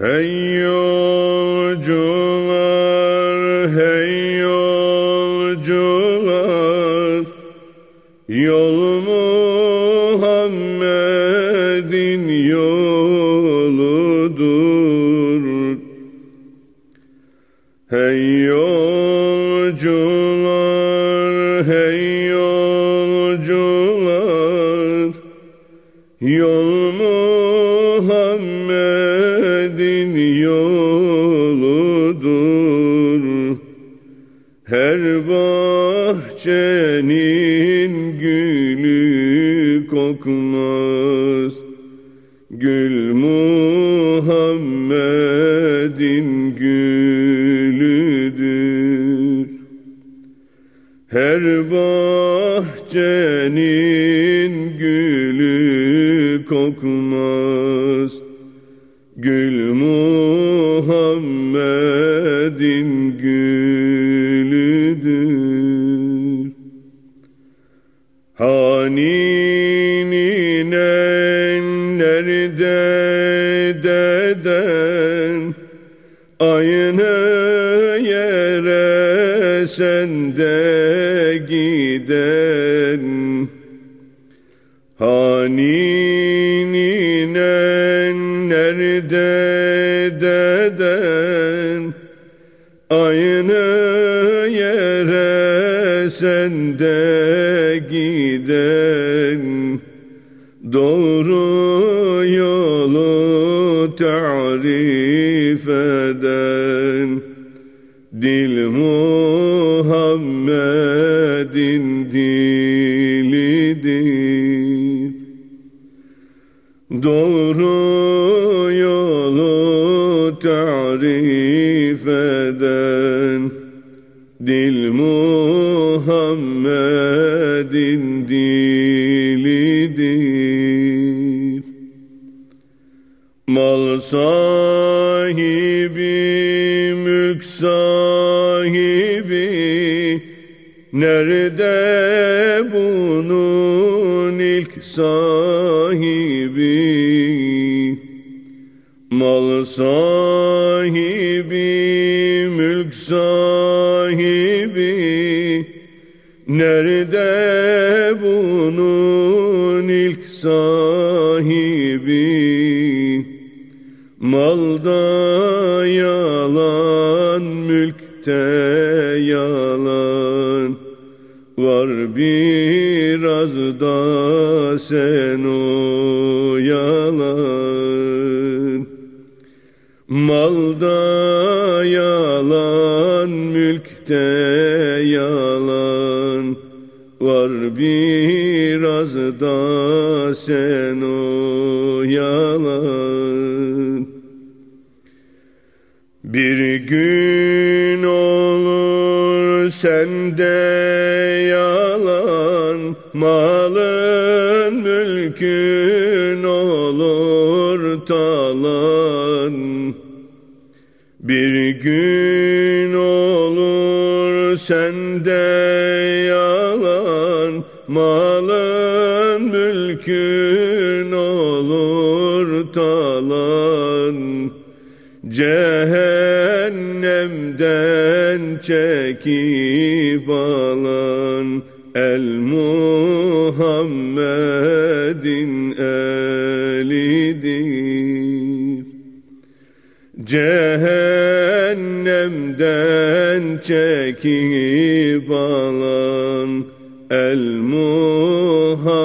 Hey yolcular, hey yolcular, yol Muhammed'in yoludur. Hey yolcular, hey yolcular, yol Muhammed'in yoludur. Her bahçenin gülü kokmaz. Gül Muhammed'in gülüdür. Her bahçenin kokmaz. Gül Muhammed'in gülüdür. Haninin nerede deden Aynı yere sende giden Haninin nerede deden Aynı yere sende giden Doğru yolu tarif eden Dil Muhammed'in dilidir. Doğru tarif eden Dil Muhammed'in dilidir. Mal sahibi, mülk sahibi Nerede bunun ilk sahibi Mal sahibi, mülk sahibi Nerede bunun ilk sahibi? Malda yalan, mülkte yalan. Var biraz da sen o Malda yalan, mülkte yalan. Var biraz da sen o yalan. Bir gün olur sende yalan. Malın mülkün olur talan Bir gün olur sende yalan Malın mülkün olur talan. Cehennemden çekip alan El Muhammed'in Cehennemden çekip alan El Muhammed'in